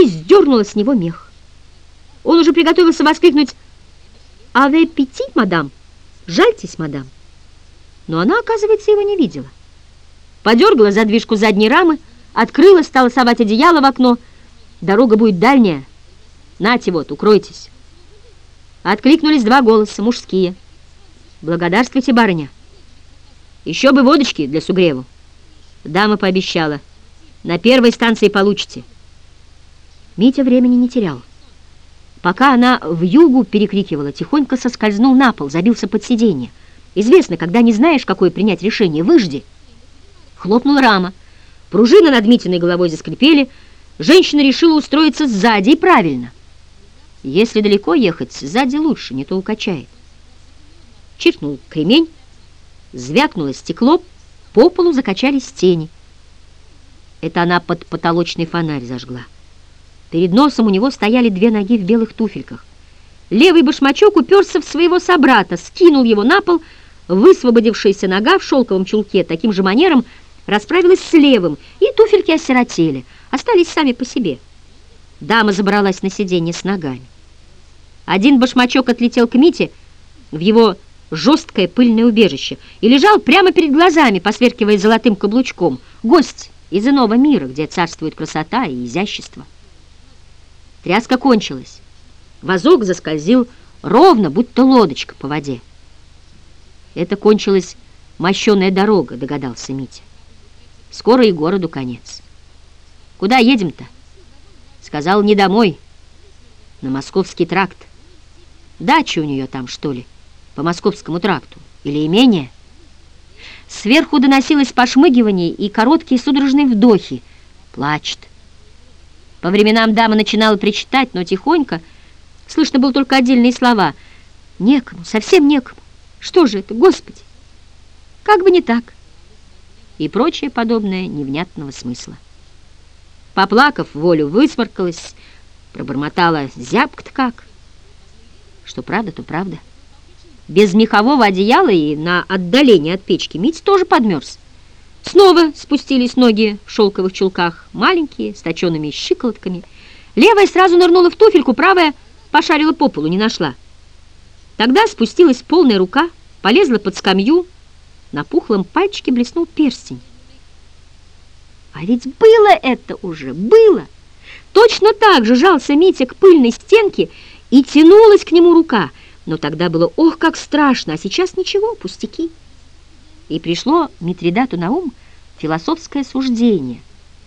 и сдернула с него мех. Он уже приготовился воскликнуть «Аве пяти, мадам! Жальтесь, мадам!» Но она, оказывается, его не видела. Подергала задвижку задней рамы, открыла, стала совать одеяло в окно. «Дорога будет дальняя. Нате вот, укройтесь!» Откликнулись два голоса, мужские. «Благодарствуйте, барыня!» «Еще бы водочки для сугреву!» Дама пообещала. «На первой станции получите!» Митя времени не терял. Пока она в югу перекрикивала, тихонько соскользнул на пол, забился под сиденье. Известно, когда не знаешь, какое принять решение, выжди. Хлопнула рама. Пружины над Митиной головой заскрипели. Женщина решила устроиться сзади, и правильно. Если далеко ехать, сзади лучше, не то укачает. Чиркнул кремень, звякнуло стекло, по полу закачались тени. Это она под потолочный фонарь зажгла. Перед носом у него стояли две ноги в белых туфельках. Левый башмачок уперся в своего собрата, скинул его на пол, высвободившаяся нога в шелковом чулке таким же манером расправилась с левым, и туфельки осиротели, остались сами по себе. Дама забралась на сиденье с ногами. Один башмачок отлетел к Мите в его жесткое пыльное убежище и лежал прямо перед глазами, посверкивая золотым каблучком. Гость из иного мира, где царствует красота и изящество. Тряска кончилась. Возок заскользил ровно, будто лодочка по воде. Это кончилась мощеная дорога, догадался Митя. Скоро и городу конец. Куда едем-то? Сказал, не домой, на Московский тракт. Дача у нее там, что ли, по Московскому тракту? Или имение? Сверху доносилось пошмыгивание и короткие судорожные вдохи. Плачет. По временам дама начинала причитать, но тихонько. Слышно было только отдельные слова. «Некому, совсем некому. Что же это, Господи? Как бы не так». И прочее подобное невнятного смысла. Поплакав, волю высморкалась, пробормотала зябко-то как. Что правда, то правда. Без мехового одеяла и на отдалении от печки Митя тоже подмерз. Снова спустились ноги в шелковых чулках, маленькие, с точенными щиколотками. Левая сразу нырнула в туфельку, правая пошарила по полу, не нашла. Тогда спустилась полная рука, полезла под скамью, на пухлом пальчике блеснул перстень. А ведь было это уже, было! Точно так же жался Митя к пыльной стенке и тянулась к нему рука, но тогда было ох, как страшно, а сейчас ничего, пустяки. И пришло Митридату на ум философское суждение.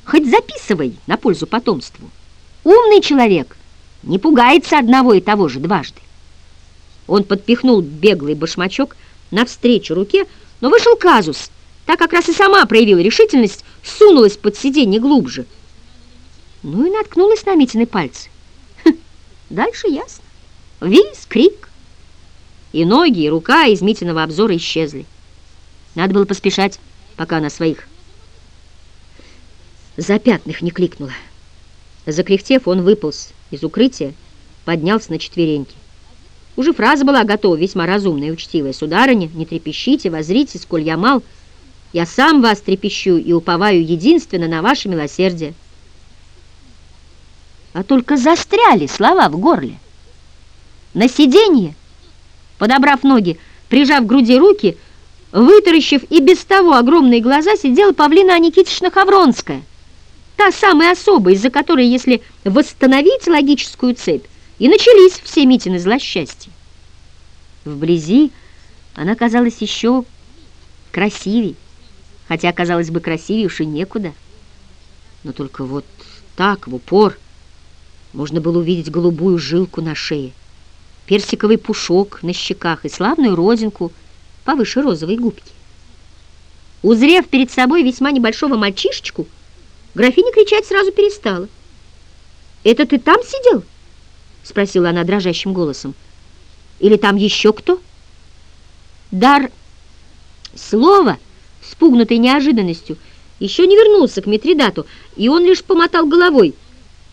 Хоть записывай на пользу потомству. Умный человек не пугается одного и того же дважды. Он подпихнул беглый башмачок навстречу руке, но вышел казус. Так как раз и сама проявила решительность, сунулась под сиденье глубже. Ну и наткнулась на Митины пальцы. Хм, дальше ясно. Виз, крик. И ноги, и рука из Митиного обзора исчезли. Надо было поспешать, пока она своих запятных не кликнула. Закряхтев, он выполз из укрытия, поднялся на четвереньки. Уже фраза была готова, весьма разумная и учтивая. «Сударыня, не трепещите, возрите, сколь я мал. Я сам вас трепещу и уповаю единственно на ваше милосердие». А только застряли слова в горле. На сиденье, подобрав ноги, прижав к груди руки, Вытаращив и без того огромные глаза, сидела Павлина Никитична Хавронская, та самая особа, из-за которой, если восстановить логическую цепь, и начались все Митины злосчастья. Вблизи она казалась еще красивей, хотя, казалось бы, красивее уж и некуда. Но только вот так, в упор, можно было увидеть голубую жилку на шее, персиковый пушок на щеках и славную родинку — повыше розовой губки. Узрев перед собой весьма небольшого мальчишечку, графиня кричать сразу перестала. «Это ты там сидел?» — спросила она дрожащим голосом. «Или там еще кто?» Дар слова, спугнутый неожиданностью, еще не вернулся к Митридату, и он лишь помотал головой.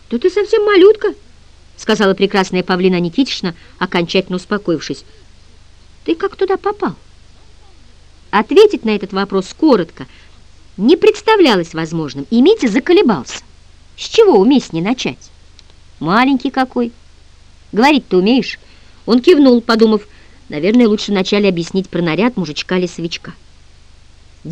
«Да ты совсем малютка», — сказала прекрасная Павлина Никитична, окончательно успокоившись. «Ты как туда попал?» Ответить на этот вопрос коротко не представлялось возможным, и Митя заколебался. С чего уместнее начать? Маленький какой. Говорить ты умеешь?» Он кивнул, подумав, наверное, лучше вначале объяснить про наряд мужичка-лесовичка.